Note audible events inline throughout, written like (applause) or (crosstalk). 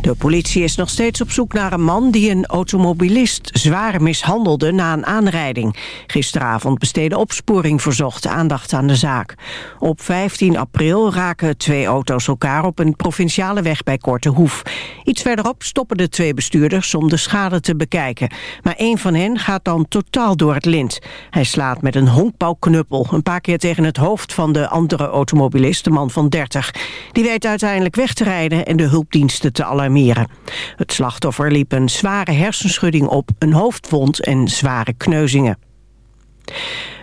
De politie is nog steeds op zoek naar een man die een automobilist zwaar mishandelde na een aanrijding. Gisteravond besteedde opsporing verzocht aandacht aan de zaak. Op 15 april raken twee auto's elkaar op een provinciale weg bij Korte Hoef. Iets verderop stoppen de twee bestuurders om de schade te bekijken. Maar één van hen gaat dan totaal door het lint. Hij slaat met een honkbalknuppel een paar keer tegen het hoofd van de andere automobilist, de man van 30. Die weet uiteindelijk weg te rijden en de hulpdiensten te alarmeren. Het slachtoffer liep een zware hersenschudding op, een hoofdwond en zware kneuzingen.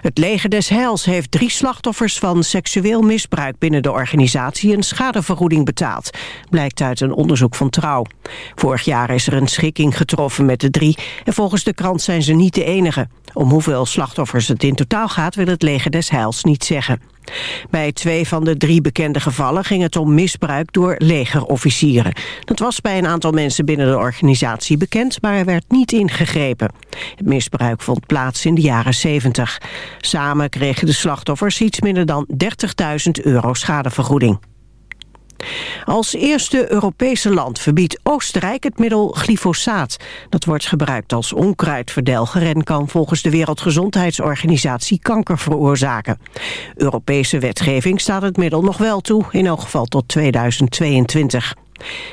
Het leger des Heils heeft drie slachtoffers van seksueel misbruik binnen de organisatie een schadevergoeding betaald, blijkt uit een onderzoek van Trouw. Vorig jaar is er een schikking getroffen met de drie en volgens de krant zijn ze niet de enige. Om hoeveel slachtoffers het in totaal gaat wil het leger des Heils niet zeggen. Bij twee van de drie bekende gevallen ging het om misbruik door legerofficieren. Dat was bij een aantal mensen binnen de organisatie bekend, maar er werd niet ingegrepen. Het misbruik vond plaats in de jaren 70. Samen kregen de slachtoffers iets minder dan 30.000 euro schadevergoeding. Als eerste Europese land verbiedt Oostenrijk het middel glyfosaat. Dat wordt gebruikt als onkruidverdelger en kan volgens de Wereldgezondheidsorganisatie kanker veroorzaken. Europese wetgeving staat het middel nog wel toe, in elk geval tot 2022.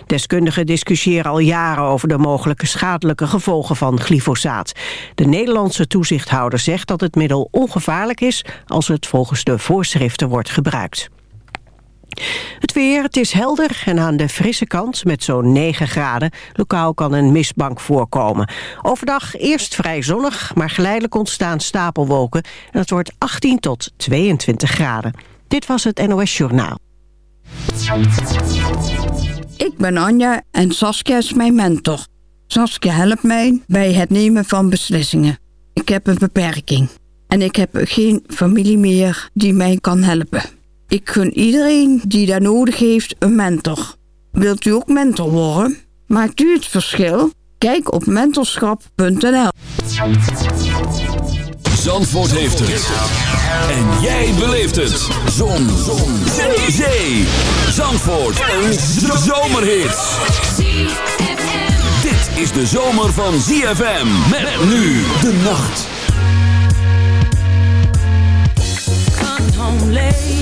Deskundigen discussiëren al jaren over de mogelijke schadelijke gevolgen van glyfosaat. De Nederlandse toezichthouder zegt dat het middel ongevaarlijk is als het volgens de voorschriften wordt gebruikt. Het weer, het is helder en aan de frisse kant met zo'n 9 graden. Lokaal kan een mistbank voorkomen. Overdag eerst vrij zonnig, maar geleidelijk ontstaan stapelwolken. En het wordt 18 tot 22 graden. Dit was het NOS Journaal. Ik ben Anja en Saskia is mijn mentor. Saskia helpt mij bij het nemen van beslissingen. Ik heb een beperking. En ik heb geen familie meer die mij kan helpen. Ik gun iedereen die daar nodig heeft een mentor. Wilt u ook mentor worden? Maakt u het verschil? Kijk op mentorschap.nl Zandvoort heeft het. En jij beleeft het. Zon. Zon. Zee. Zee. Zandvoort. Een zomerhit. Dit is de zomer van ZFM. Met nu de nacht. home late.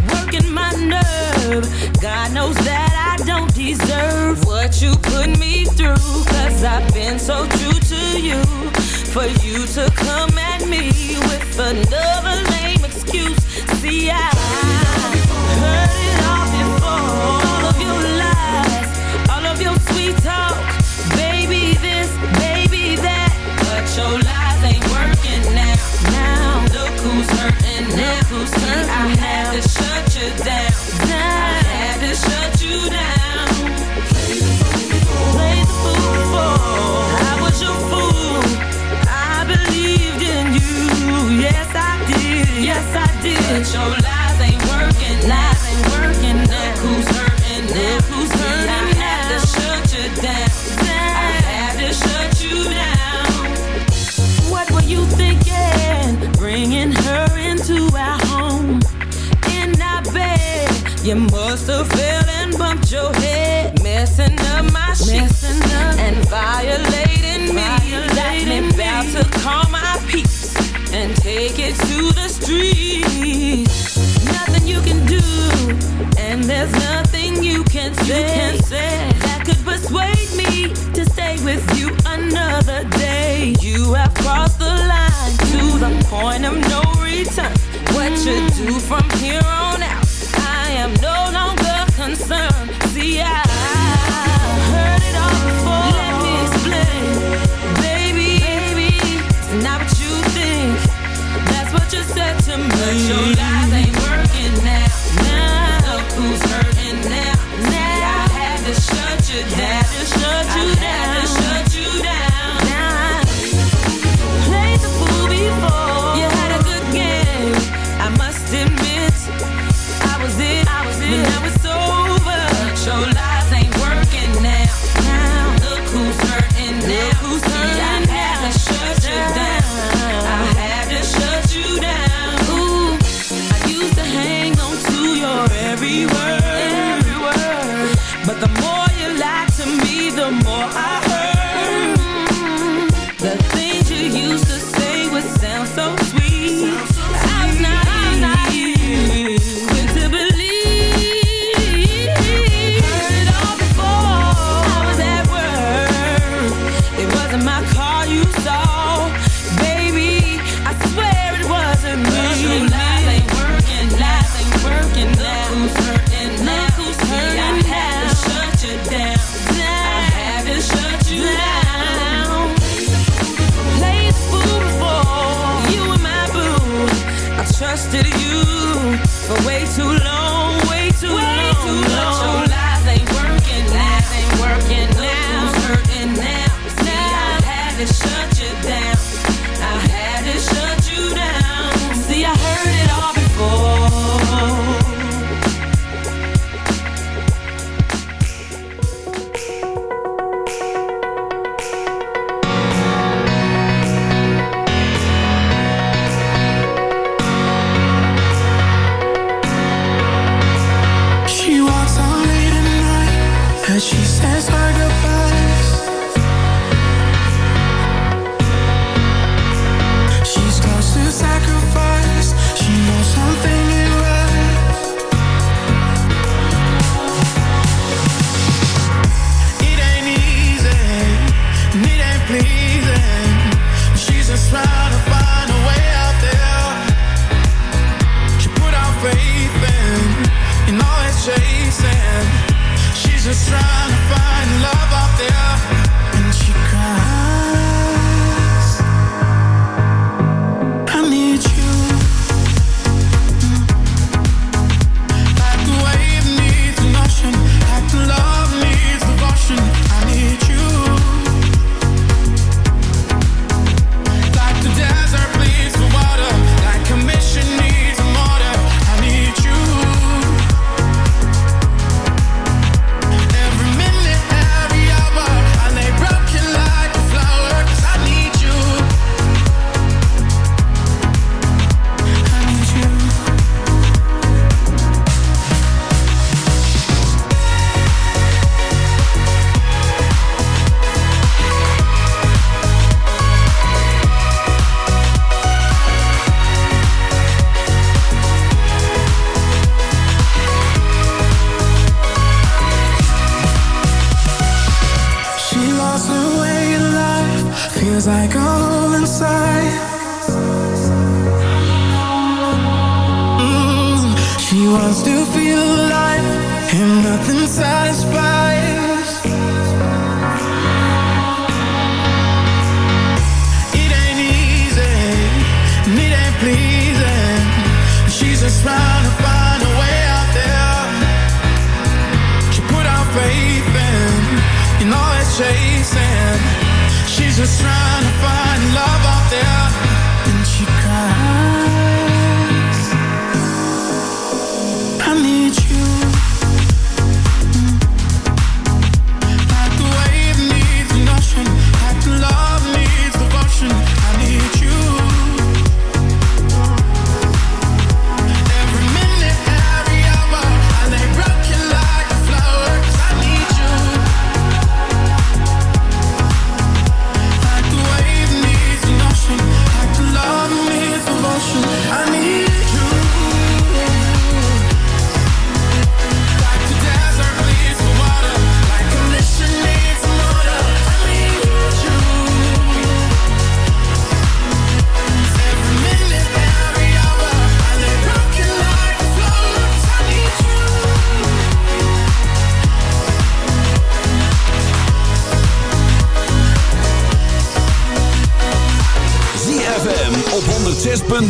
Working my nerve, God knows that I don't deserve what you put me through. Cause I've been so true to you. For you to come at me with another lame excuse. See, I heard it all before. All of your lies, all of your sweet talk. Baby this, baby that. But your lies ain't working now. Now, look who's hurting now. Look who's hurting I had to shut you down. I had to shut you down.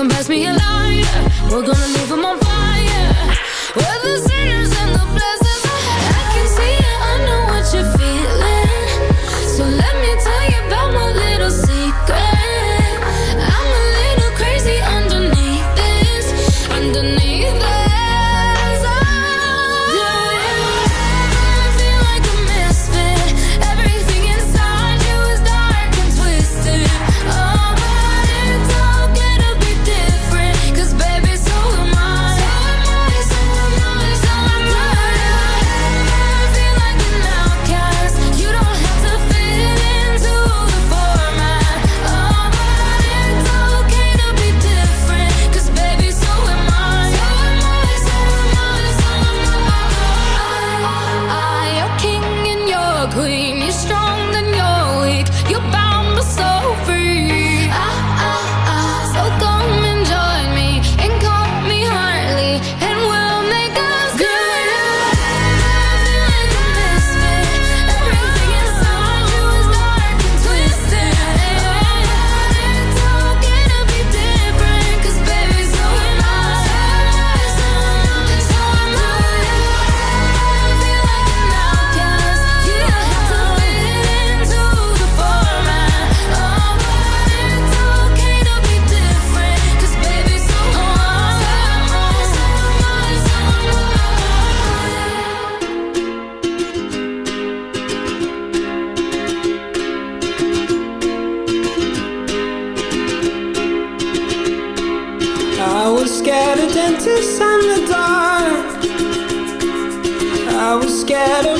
come pass me a line. We're gonna cactus and the dark. I was scared of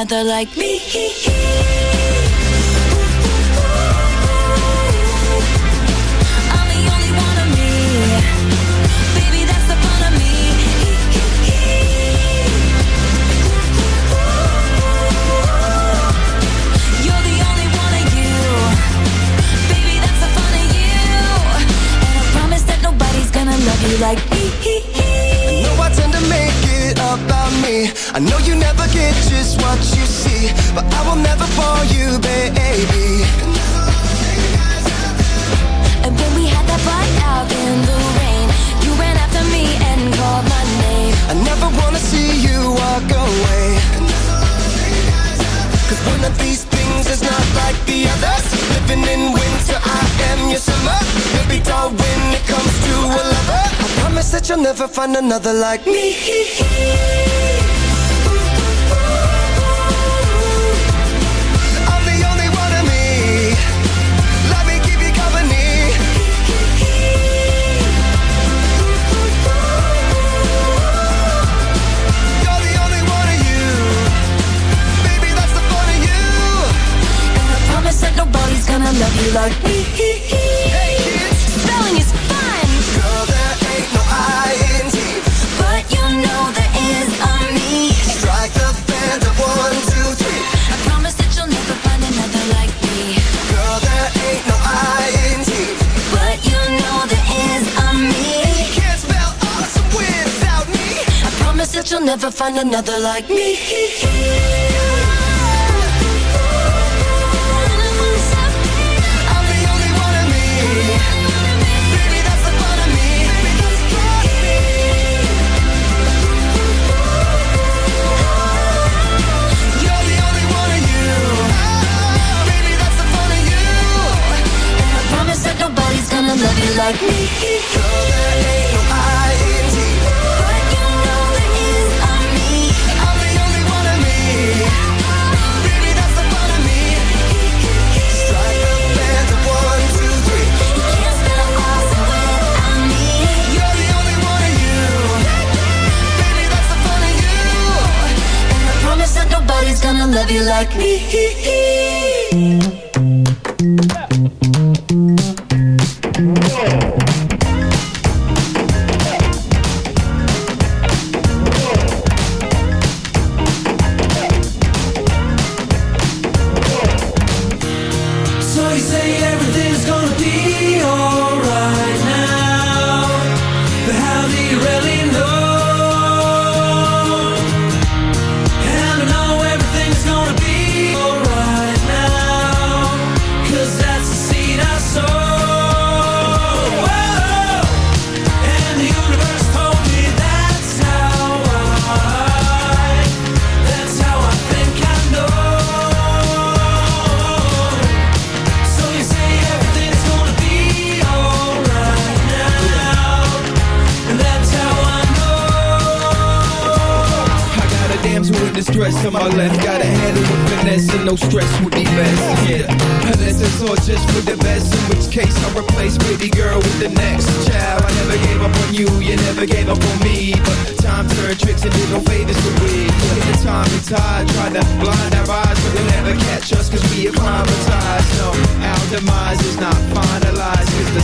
another like me. like me. (laughs)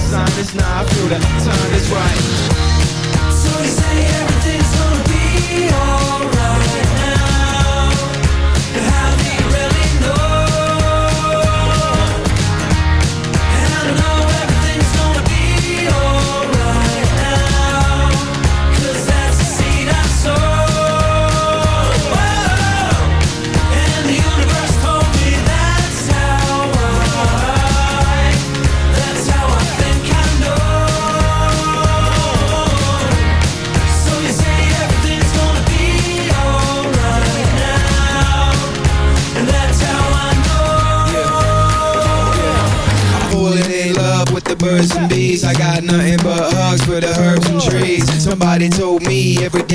sign is not through the time is right.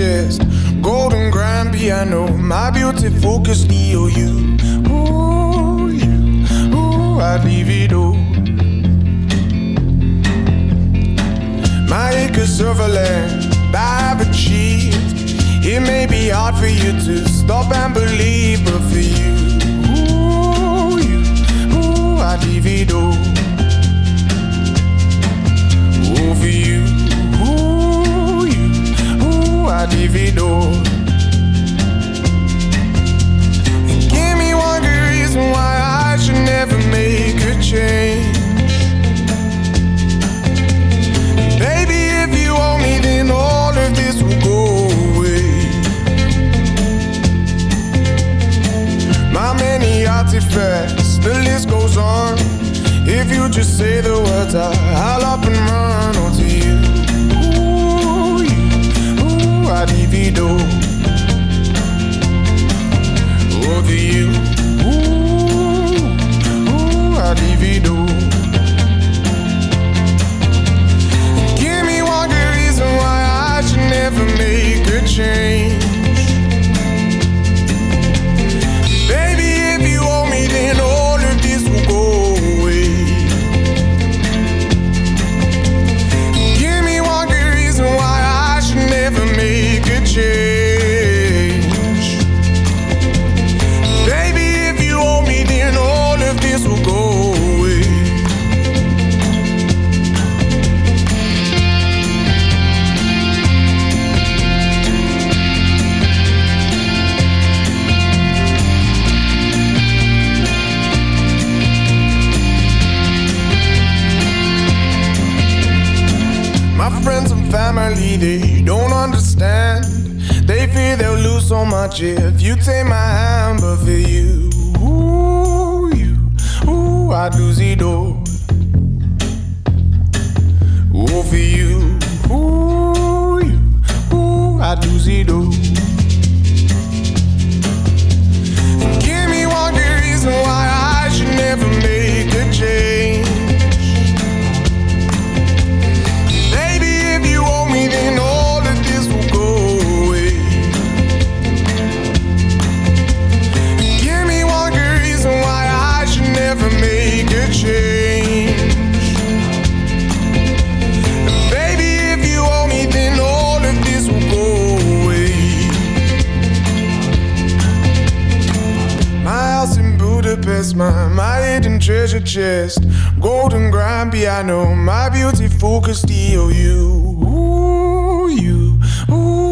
shit.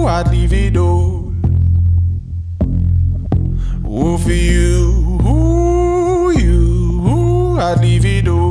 I'd leave it all. Oh, for you, ooh, you, ooh, I'd leave it all.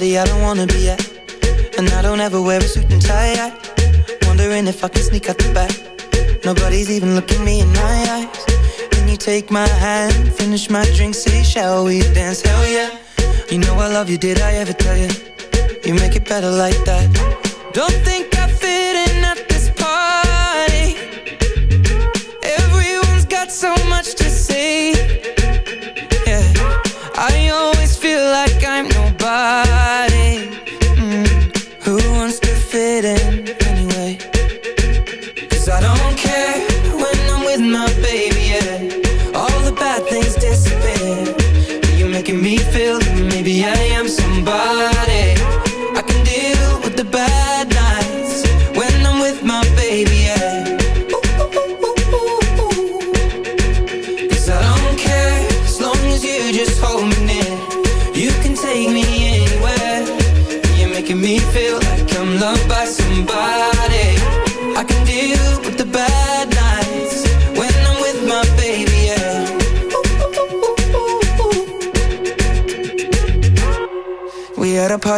party at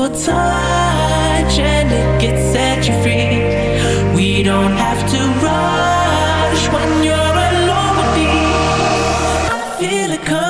beautiful touch and it gets set you free. We don't have to rush when you're alone with me. I feel it coming.